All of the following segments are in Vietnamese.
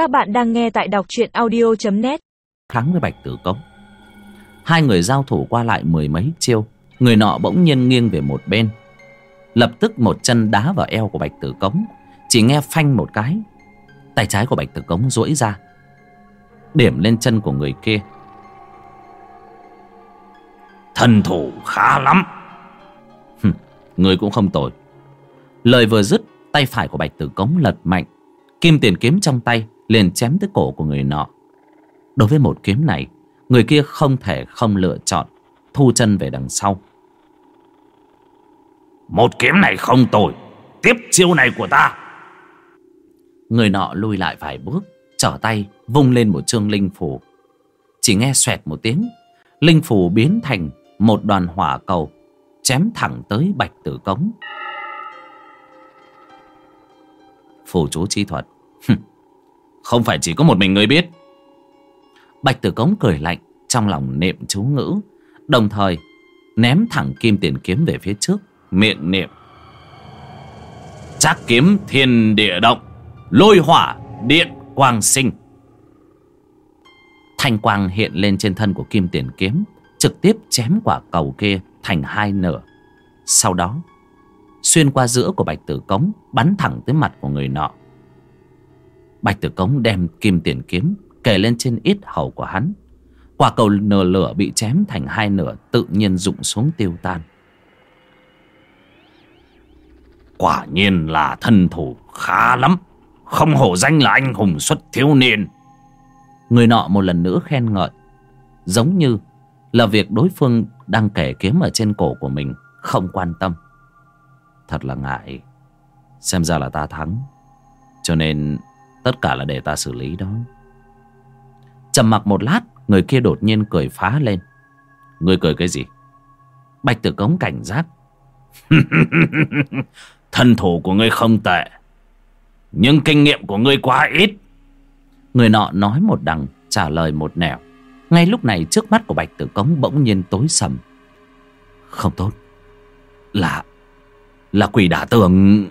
Các bạn đang nghe tại đọc truyện audio.net kháng với bạch tử cống hai người giao thủ qua lại mười mấy chiêu người nọ bỗng nhiên nghiêng về một bên. Lập tức một chân đá vào eo của bạch tử cống chỉ nghe phanh một cái. Tay trái của bạch tử cống duỗi ra điểm lên chân của người kia. Thân thủ khá lắm. Người cũng không tồi. Lời vừa dứt tay phải của bạch tử cống lật mạnh kim tiền kiếm trong tay liền chém tới cổ của người nọ. Đối với một kiếm này người kia không thể không lựa chọn thu chân về đằng sau. Một kiếm này không tồi Tiếp chiêu này của ta. Người nọ lui lại vài bước trở tay vung lên một chương linh phù. Chỉ nghe xoẹt một tiếng linh phù biến thành một đoàn hỏa cầu chém thẳng tới bạch tử cống. Phù chú chi thuật không phải chỉ có một mình người biết. Bạch tử cống cười lạnh, trong lòng niệm chú ngữ, đồng thời ném thẳng kim tiền kiếm về phía trước, miệng niệm. Chắc kiếm thiên địa động, Lôi hỏa điện quang sinh. Thanh quang hiện lên trên thân của kim tiền kiếm, trực tiếp chém quả cầu kia thành hai nửa. Sau đó, xuyên qua giữa của bạch tử cống, bắn thẳng tới mặt của người nọ bạch tử cống đem kim tiền kiếm kề lên trên ít hầu của hắn. Quả cầu nửa lửa bị chém thành hai nửa, tự nhiên rụng xuống tiêu tan. Quả nhiên là thân thủ khá lắm. Không hổ danh là anh hùng xuất thiếu niên. Người nọ một lần nữa khen ngợi. Giống như là việc đối phương đang kể kiếm ở trên cổ của mình, không quan tâm. Thật là ngại. Xem ra là ta thắng. Cho nên tất cả là để ta xử lý đó. Trầm mặc một lát, người kia đột nhiên cười phá lên. Người cười cái gì? Bạch tử cống cảnh giác. Thân thủ của ngươi không tệ, Nhưng kinh nghiệm của ngươi quá ít. Người nọ nói một đằng, trả lời một nẻo. Ngay lúc này, trước mắt của Bạch Tử Cống bỗng nhiên tối sầm. Không tốt. Là Là quỷ đả tường.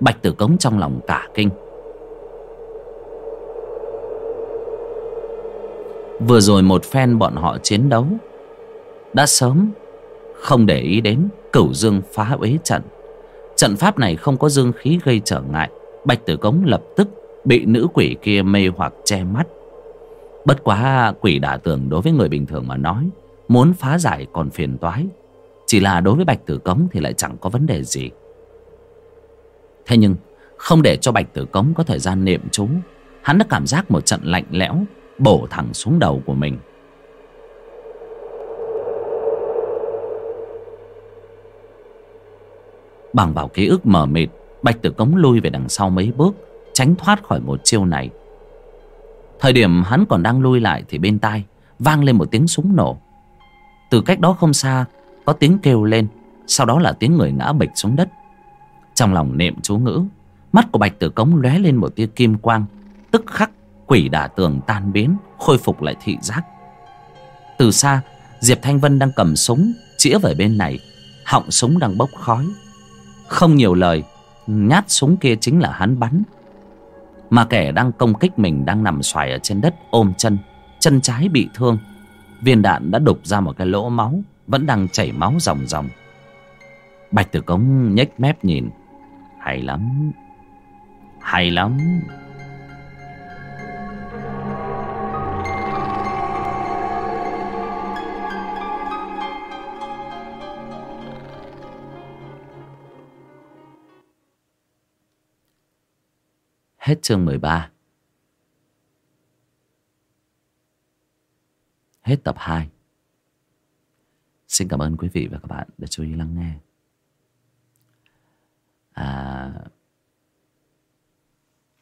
Bạch Tử Cống trong lòng cả kinh. Vừa rồi một phen bọn họ chiến đấu. Đã sớm, Không để ý đến Cửu Dương phá uế trận. Trận pháp này không có dương khí gây trở ngại. Bạch Tử Cống lập tức bị nữ quỷ kia mê hoặc che mắt. Bất quá quỷ đả tường đối với người bình thường mà nói, muốn phá giải còn phiền toái. Chỉ là đối với bạch tử cống thì lại chẳng có vấn đề gì. Thế nhưng, không để cho bạch tử cống có thời gian niệm chú, hắn đã cảm giác một trận lạnh lẽo bổ thẳng xuống đầu của mình. Bằng vào ký ức mờ mịt, bạch tử cống lui về đằng sau mấy bước, tránh thoát khỏi một chiêu này. Thời điểm hắn còn đang lui lại thì bên tai vang lên một tiếng súng nổ. Từ cách đó không xa, có tiếng kêu lên, sau đó là tiếng người ngã bịch xuống đất. Trong lòng niệm chú ngữ, mắt của bạch tử cống lóe lên một tia kim quang, tức khắc quỷ đả tường tan biến, khôi phục lại thị giác. Từ xa, diệp thanh vân đang cầm súng, chĩa về bên này. Họng súng đang bốc khói. Không nhiều lời, nhát súng kia chính là hắn bắn. Mà kẻ đang công kích mình đang nằm xoài ở trên đất ôm chân chân trái bị thương. Viên đạn đã đục ra một cái lỗ máu, vẫn đang chảy máu ròng ròng. Bạch tử cống nhếch mép nhìn. Hay lắm. Hay lắm. Hết chương 13 Hết tập 2 Xin cảm ơn quý vị và các bạn đã chú ý lắng nghe. À,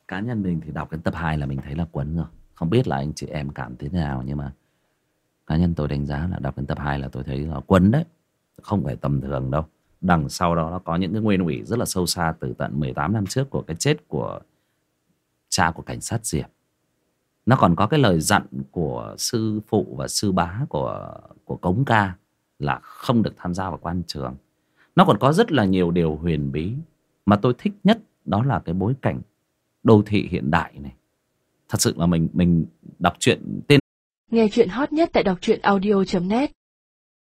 Cá nhân mình thì đọc đến tập 2 là mình thấy là quấn rồi. Không biết là anh chị em cảm thấy thế nào Nhưng mà cá nhân tôi đánh giá là đọc đến tập 2 là tôi thấy là quấn đấy. Không phải tầm thường đâu. Đằng sau đó nó có những cái nguyên ủy rất là sâu xa Từ tận 18 năm trước của cái chết của cha của cảnh sát Diệp. Nó còn có cái lời dặn của sư phụ và sư bá của của Cống Ca là không được tham gia vào quan trường. Nó còn có rất là nhiều điều huyền bí mà tôi thích nhất, đó là cái bối cảnh đô thị hiện đại này. thật sự là mình mình đọc truyện tên Nghe chuyện hot nhất tại đọc truyện audio.net